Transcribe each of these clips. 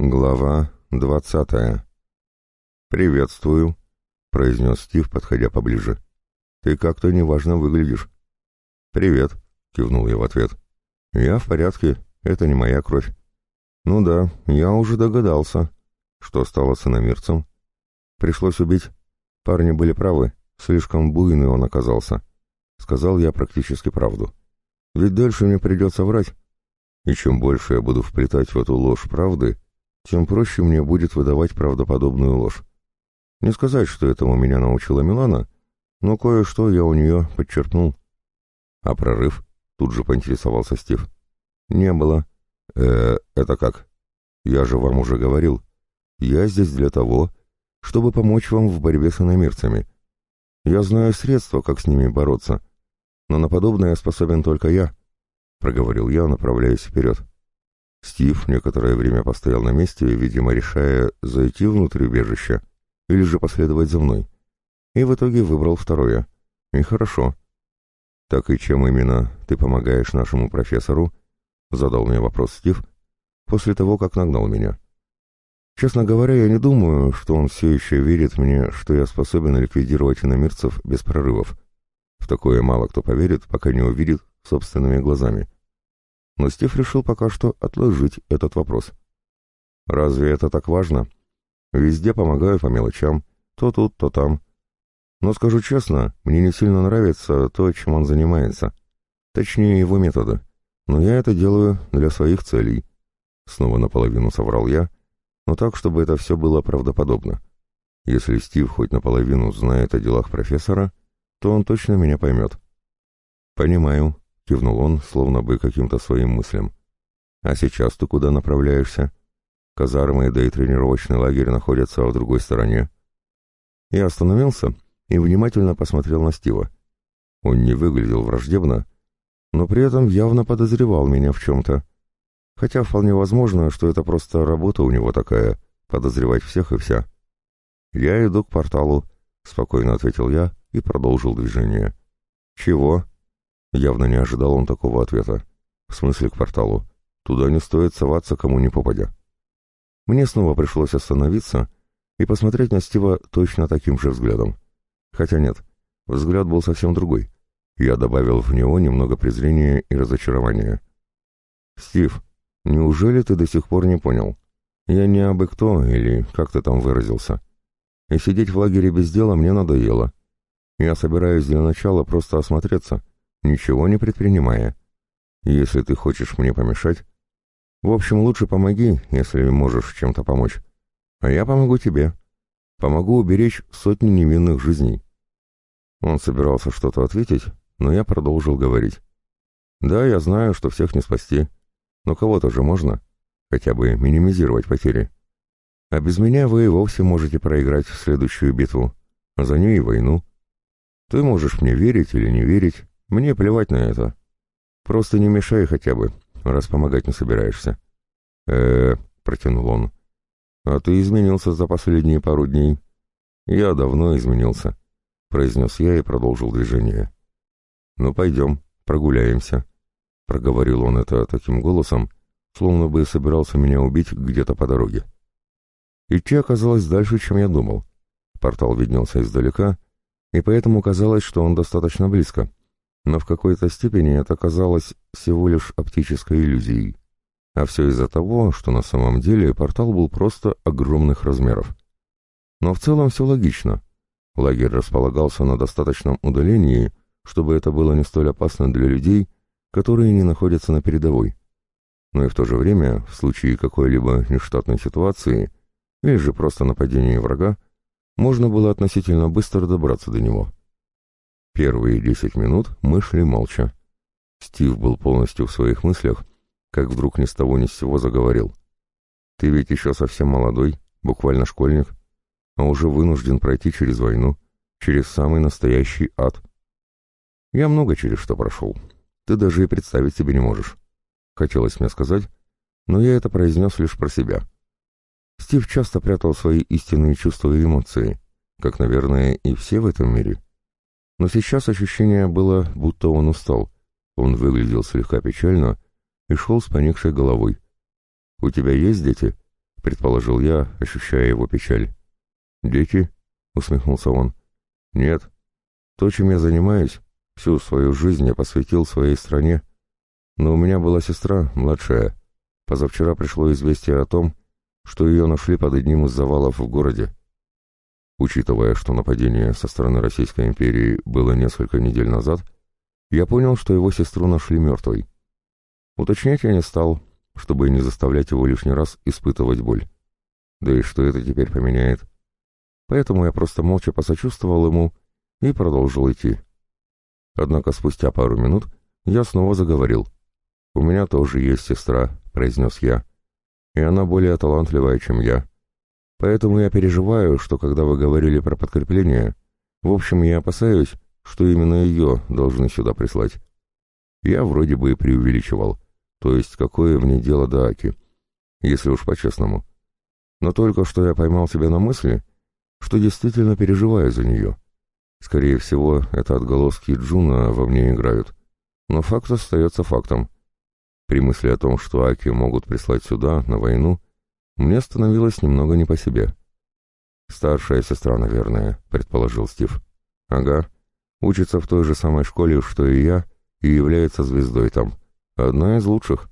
Глава двадцатая. «Приветствую», — произнес Стив, подходя поближе. «Ты как-то неважно выглядишь». «Привет», — кивнул я в ответ. «Я в порядке, это не моя кровь». «Ну да, я уже догадался, что стало с иномирцем. Пришлось убить. Парни были правы, слишком буйный он оказался». Сказал я практически правду. «Ведь дальше мне придется врать. И чем больше я буду вплетать в эту ложь правды, — тем проще мне будет выдавать правдоподобную ложь. Не сказать, что этому меня научила Милана, но кое-что я у нее подчеркнул. А прорыв? Тут же поинтересовался Стив. Не было. Э, это как? Я же вам уже говорил. Я здесь для того, чтобы помочь вам в борьбе с иномирцами. Я знаю средства, как с ними бороться, но на подобное способен только я, — проговорил я, направляясь вперед. Стив некоторое время постоял на месте, видимо, решая, зайти внутрь убежища или же последовать за мной. И в итоге выбрал второе. И хорошо. «Так и чем именно ты помогаешь нашему профессору?» — задал мне вопрос Стив, после того, как нагнал меня. Честно говоря, я не думаю, что он все еще верит мне, что я способен ликвидировать иномирцев без прорывов. В такое мало кто поверит, пока не увидит собственными глазами но Стив решил пока что отложить этот вопрос. «Разве это так важно? Везде помогаю по мелочам, то тут, то там. Но скажу честно, мне не сильно нравится то, чем он занимается. Точнее, его методы. Но я это делаю для своих целей». Снова наполовину соврал я, но так, чтобы это все было правдоподобно. Если Стив хоть наполовину знает о делах профессора, то он точно меня поймет. «Понимаю», — кивнул он, словно бы каким-то своим мыслям. «А сейчас ты куда направляешься? Казармы, да и тренировочный лагерь находятся в другой стороне». Я остановился и внимательно посмотрел на Стива. Он не выглядел враждебно, но при этом явно подозревал меня в чем-то. Хотя вполне возможно, что это просто работа у него такая — подозревать всех и вся. «Я иду к порталу», — спокойно ответил я и продолжил движение. «Чего?» Явно не ожидал он такого ответа. В смысле к порталу. Туда не стоит соваться, кому не попадя. Мне снова пришлось остановиться и посмотреть на Стива точно таким же взглядом. Хотя нет, взгляд был совсем другой. Я добавил в него немного презрения и разочарования. «Стив, неужели ты до сих пор не понял? Я не абы кто, или как ты там выразился. И сидеть в лагере без дела мне надоело. Я собираюсь для начала просто осмотреться, ничего не предпринимая. Если ты хочешь мне помешать... В общем, лучше помоги, если можешь чем-то помочь. А я помогу тебе. Помогу уберечь сотни невинных жизней. Он собирался что-то ответить, но я продолжил говорить. Да, я знаю, что всех не спасти, но кого-то же можно, хотя бы минимизировать потери. А без меня вы и вовсе можете проиграть следующую битву, а за ней и войну. Ты можешь мне верить или не верить, мне плевать на это. Просто не мешай хотя бы, раз помогать не собираешься. э протянул он. А ты изменился за последние пару дней. Я давно изменился, произнес я и продолжил движение. Ну пойдем, прогуляемся, проговорил он это таким голосом, словно бы собирался меня убить где-то по дороге. Идти оказалось дальше, чем я думал. Портал виднелся издалека, и поэтому казалось, что он достаточно близко но в какой-то степени это казалось всего лишь оптической иллюзией. А все из-за того, что на самом деле портал был просто огромных размеров. Но в целом все логично. Лагерь располагался на достаточном удалении, чтобы это было не столь опасно для людей, которые не находятся на передовой. Но и в то же время, в случае какой-либо нештатной ситуации или же просто нападения врага, можно было относительно быстро добраться до него. Первые десять минут мы шли молча. Стив был полностью в своих мыслях, как вдруг ни с того ни с сего заговорил. «Ты ведь еще совсем молодой, буквально школьник, а уже вынужден пройти через войну, через самый настоящий ад. Я много через что прошел. Ты даже и представить себе не можешь. Хотелось мне сказать, но я это произнес лишь про себя. Стив часто прятал свои истинные чувства и эмоции, как, наверное, и все в этом мире. Но сейчас ощущение было, будто он устал. Он выглядел слегка печально и шел с поникшей головой. «У тебя есть дети?» — предположил я, ощущая его печаль. «Дети?» — усмехнулся он. «Нет. То, чем я занимаюсь, всю свою жизнь я посвятил своей стране. Но у меня была сестра, младшая. Позавчера пришло известие о том, что ее нашли под одним из завалов в городе. Учитывая, что нападение со стороны Российской империи было несколько недель назад, я понял, что его сестру нашли мертвой. Уточнять я не стал, чтобы не заставлять его лишний раз испытывать боль. Да и что это теперь поменяет? Поэтому я просто молча посочувствовал ему и продолжил идти. Однако спустя пару минут я снова заговорил. «У меня тоже есть сестра», — произнес я, — «и она более талантливая, чем я. Поэтому я переживаю, что когда вы говорили про подкрепление, в общем, я опасаюсь, что именно ее должны сюда прислать. Я вроде бы и преувеличивал, то есть какое мне дело до Аки, если уж по-честному. Но только что я поймал себя на мысли, что действительно переживаю за нее. Скорее всего, это отголоски Джуна во мне играют. Но факт остается фактом. При мысли о том, что Аки могут прислать сюда, на войну, мне становилось немного не по себе. «Старшая сестра, наверное», — предположил Стив. «Ага. Учится в той же самой школе, что и я, и является звездой там. Одна из лучших.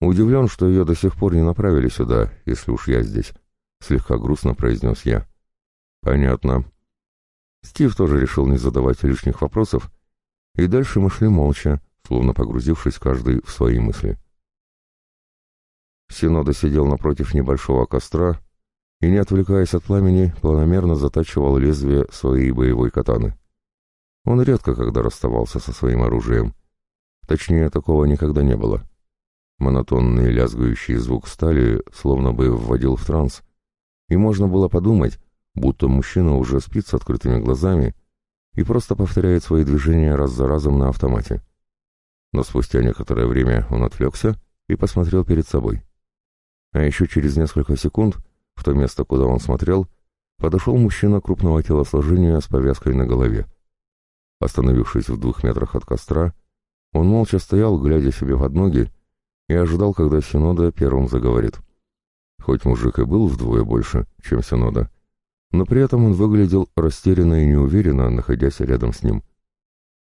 Удивлен, что ее до сих пор не направили сюда, если уж я здесь», — слегка грустно произнес я. «Понятно». Стив тоже решил не задавать лишних вопросов, и дальше мы шли молча, словно погрузившись каждый в свои мысли. Синода сидел напротив небольшого костра и, не отвлекаясь от пламени, планомерно затачивал лезвие своей боевой катаны. Он редко когда расставался со своим оружием. Точнее, такого никогда не было. Монотонный лязгающий звук стали словно бы вводил в транс, и можно было подумать, будто мужчина уже спит с открытыми глазами и просто повторяет свои движения раз за разом на автомате. Но спустя некоторое время он отвлекся и посмотрел перед собой. А еще через несколько секунд в то место, куда он смотрел, подошел мужчина крупного телосложения с повязкой на голове. Остановившись в двух метрах от костра, он молча стоял, глядя себе под ноги, и ожидал, когда Синода первым заговорит. Хоть мужик и был вдвое больше, чем Синода, но при этом он выглядел растерянно и неуверенно, находясь рядом с ним.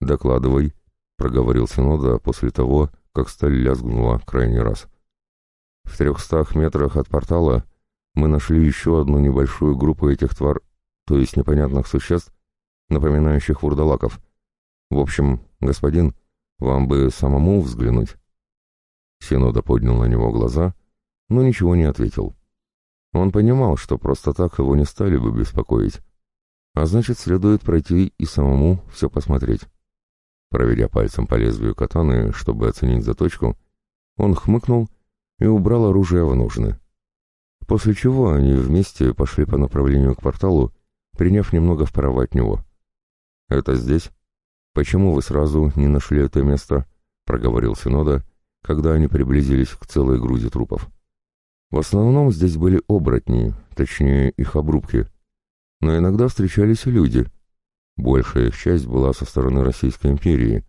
«Докладывай», — проговорил Синода после того, как сталь лязгнула крайний раз. В трехстах метрах от портала мы нашли еще одну небольшую группу этих твар, то есть непонятных существ, напоминающих вурдалаков. В общем, господин, вам бы самому взглянуть. Синода поднял на него глаза, но ничего не ответил. Он понимал, что просто так его не стали бы беспокоить, а значит, следует пройти и самому все посмотреть. Проведя пальцем по лезвию катаны, чтобы оценить заточку, он хмыкнул и убрал оружие в ножны. После чего они вместе пошли по направлению к порталу, приняв немного вправо от него. «Это здесь? Почему вы сразу не нашли это место?» — проговорил Синода, когда они приблизились к целой груди трупов. В основном здесь были оборотни, точнее их обрубки, но иногда встречались и люди. Большая их часть была со стороны Российской империи,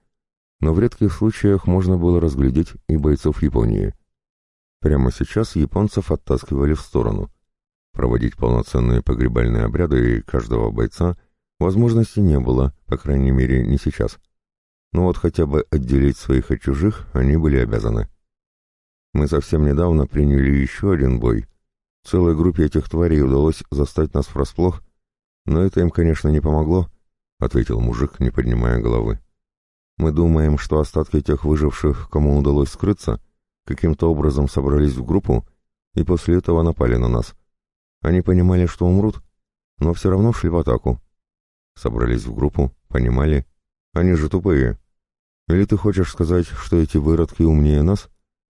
но в редких случаях можно было разглядеть и бойцов Японии. Прямо сейчас японцев оттаскивали в сторону. Проводить полноценные погребальные обряды каждого бойца возможности не было, по крайней мере, не сейчас. Но вот хотя бы отделить своих от чужих они были обязаны. Мы совсем недавно приняли еще один бой. Целой группе этих тварей удалось застать нас врасплох, но это им, конечно, не помогло, — ответил мужик, не поднимая головы. Мы думаем, что остатки тех выживших, кому удалось скрыться, — каким-то образом собрались в группу и после этого напали на нас. Они понимали, что умрут, но все равно шли в атаку. Собрались в группу, понимали. Они же тупые. Или ты хочешь сказать, что эти выродки умнее нас?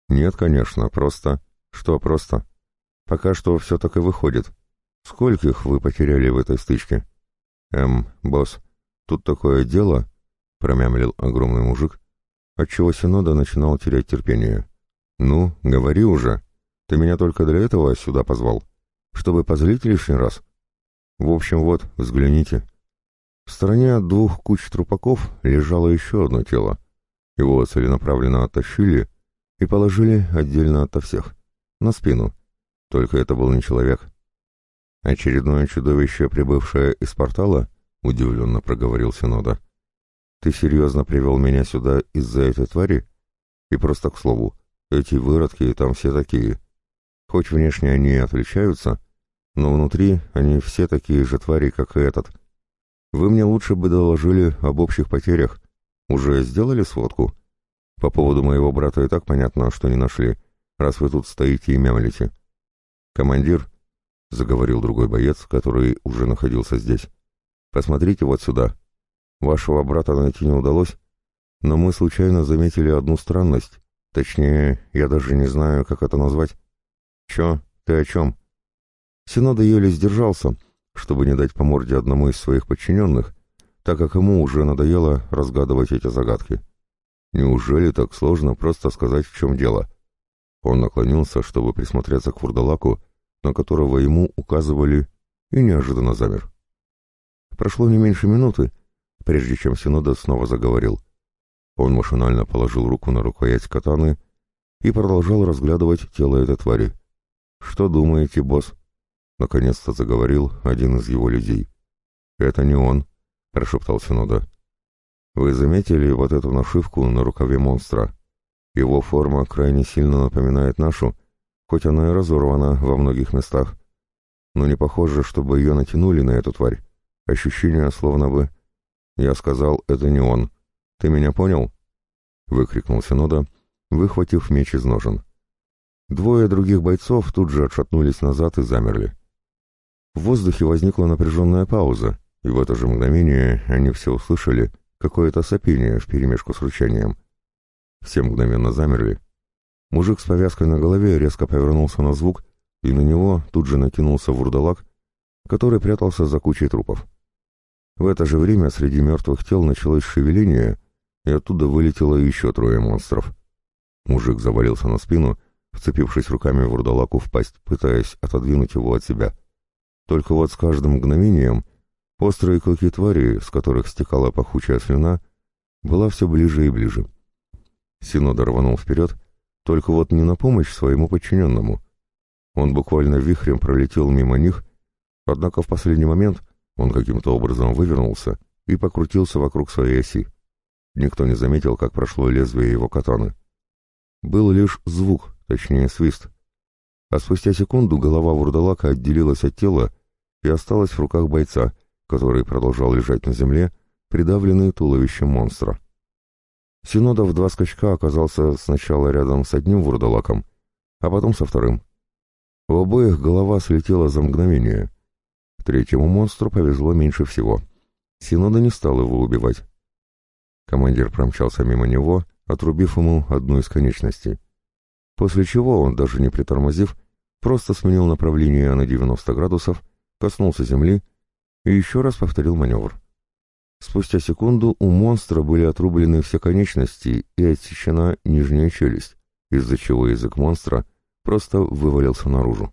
Нет, конечно, просто... Что просто? Пока что все так и выходит. Скольких вы потеряли в этой стычке? Эм, босс, тут такое дело, промямлил огромный мужик, отчего Синода начинал терять терпение. «Ну, говори уже. Ты меня только для этого сюда позвал. Чтобы позлить лишний раз? В общем, вот, взгляните». В стороне от двух куч трупаков лежало еще одно тело. Его целенаправленно оттащили и положили отдельно ото всех, на спину, Только это был не человек. Очередное чудовище, прибывшее из портала, удивленно проговорил Синода. Ты серьезно привел меня сюда из-за этой твари? И просто к слову, эти выродки там все такие. Хоть внешне они и отличаются, но внутри они все такие же твари, как и этот. Вы мне лучше бы доложили об общих потерях. Уже сделали сводку? По поводу моего брата и так понятно, что не нашли, раз вы тут стоите и мямлите. Командир, — заговорил другой боец, который уже находился здесь, — посмотрите вот сюда. Вашего брата найти не удалось, но мы случайно заметили одну странность. Точнее, я даже не знаю, как это назвать. Чё? Ты о чем? Синода еле сдержался, чтобы не дать по морде одному из своих подчиненных, так как ему уже надоело разгадывать эти загадки. Неужели так сложно просто сказать, в чем дело? Он наклонился, чтобы присмотреться к фурдалаку, на которого ему указывали, и неожиданно замер. Прошло не меньше минуты, прежде чем Синода снова заговорил. Он машинально положил руку на рукоять катаны и продолжал разглядывать тело этой твари. «Что думаете, босс?» Наконец-то заговорил один из его людей. «Это не он», — прошептал Синода. «Вы заметили вот эту нашивку на рукаве монстра? Его форма крайне сильно напоминает нашу, хоть она и разорвана во многих местах. Но не похоже, чтобы ее натянули на эту тварь. Ощущение словно бы... Я сказал, это не он. Ты меня понял?» — выкрикнул Синода, выхватив меч из ножен. Двое других бойцов тут же отшатнулись назад и замерли. В воздухе возникла напряженная пауза, и в это же мгновение они все услышали какое-то сопение вперемешку с рычанием. Все мгновенно замерли. Мужик с повязкой на голове резко повернулся на звук, и на него тут же накинулся вурдалак, который прятался за кучей трупов. В это же время среди мертвых тел началось шевеление, и оттуда вылетело еще трое монстров. Мужик завалился на спину, вцепившись руками вурдалаку в пасть, пытаясь отодвинуть его от себя — только вот с каждым мгновением острые клыки твари, с которых стекала пахучая слюна, была все ближе и ближе. Синодор рванул вперед, только вот не на помощь своему подчиненному. Он буквально вихрем пролетел мимо них, однако в последний момент он каким-то образом вывернулся и покрутился вокруг своей оси. Никто не заметил, как прошло лезвие его катаны. Был лишь звук, точнее свист, а спустя секунду голова вурдалака отделилась от тела и осталась в руках бойца, который продолжал лежать на земле, придавленный туловищем монстра. Синода в два скачка оказался сначала рядом с одним вурдалаком, а потом со вторым. У обоих голова слетела за мгновение. Третьему монстру повезло меньше всего. Синода не стал его убивать. Командир промчался мимо него, отрубив ему одну из конечностей. После чего он, даже не притормозив, просто сменил направление на 90 градусов, коснулся земли и еще раз повторил маневр. Спустя секунду у монстра были отрублены все конечности и отсечена нижняя челюсть, из-за чего язык монстра просто вывалился наружу.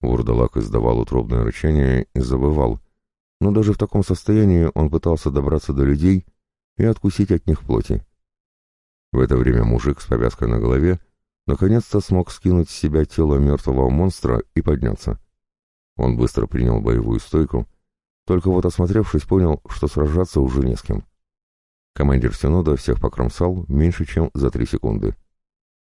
Вурдалак издавал утробное рычание и забывал, но даже в таком состоянии он пытался добраться до людей и откусить от них плоти. В это время мужик с повязкой на голове наконец-то смог скинуть с себя тело мертвого монстра и подняться. Он быстро принял боевую стойку, только вот осмотревшись, понял, что сражаться уже не с кем. Командир Синода всех покромсал меньше, чем за три секунды.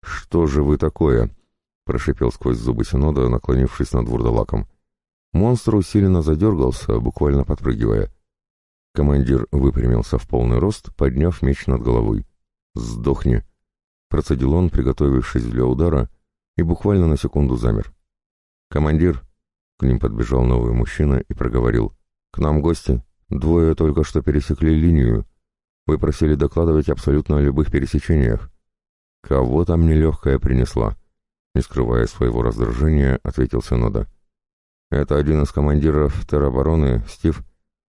«Что же вы такое?» — прошипел сквозь зубы Синода, наклонившись над вурдалаком. Монстр усиленно задергался, буквально подпрыгивая. Командир выпрямился в полный рост, подняв меч над головой. «Сдохни!» Процедил он, приготовившись для удара, и буквально на секунду замер. «Командир!» К ним подбежал новый мужчина и проговорил. «К нам гости. Двое только что пересекли линию. Вы просили докладывать абсолютно о любых пересечениях. Кого там нелегкая принесла?» Не скрывая своего раздражения, ответил Синода. «Это один из командиров теробороны, Стив,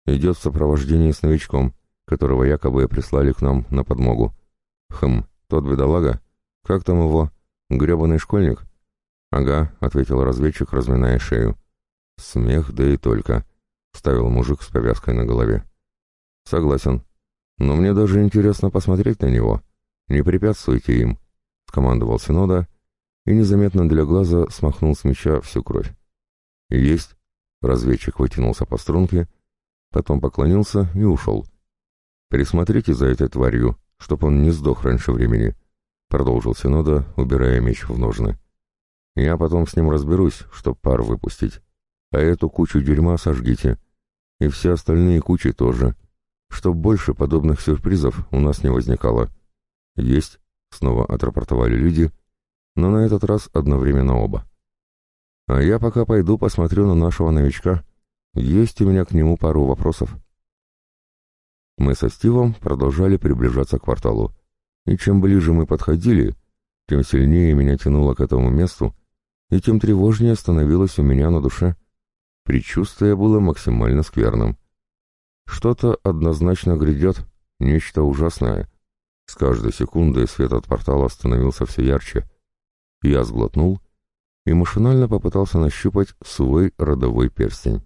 идет в сопровождении с новичком, которого якобы прислали к нам на подмогу. Хм, тот бедолага? Как там его? Гребаный школьник? Ага, ответил разведчик, разминая шею. Смех, да и только, вставил мужик с повязкой на голове. Согласен. Но мне даже интересно посмотреть на него. Не препятствуйте им, скомандовал Синода и незаметно для глаза смахнул с меча всю кровь. «Есть!» — разведчик вытянулся по струнке, потом поклонился и ушел. «Присмотрите за этой тварью, чтоб он не сдох раньше времени», — продолжил Синода, убирая меч в ножны. «Я потом с ним разберусь, чтоб пар выпустить. А эту кучу дерьма сожгите. И все остальные кучи тоже, чтоб больше подобных сюрпризов у нас не возникало». «Есть», — снова отрапортовали люди, но на этот раз одновременно оба. «А я пока пойду посмотрю на нашего новичка. Есть у меня к нему пару вопросов». Мы со Стивом продолжали приближаться к кварталу. И чем ближе мы подходили, тем сильнее меня тянуло к этому месту, и тем тревожнее становилось у меня на душе. Предчувствие было максимально скверным. Что-то однозначно грядет, нечто ужасное. С каждой секундой свет от портала становился все ярче. Я сглотнул и машинально попытался нащупать свой родовой перстень.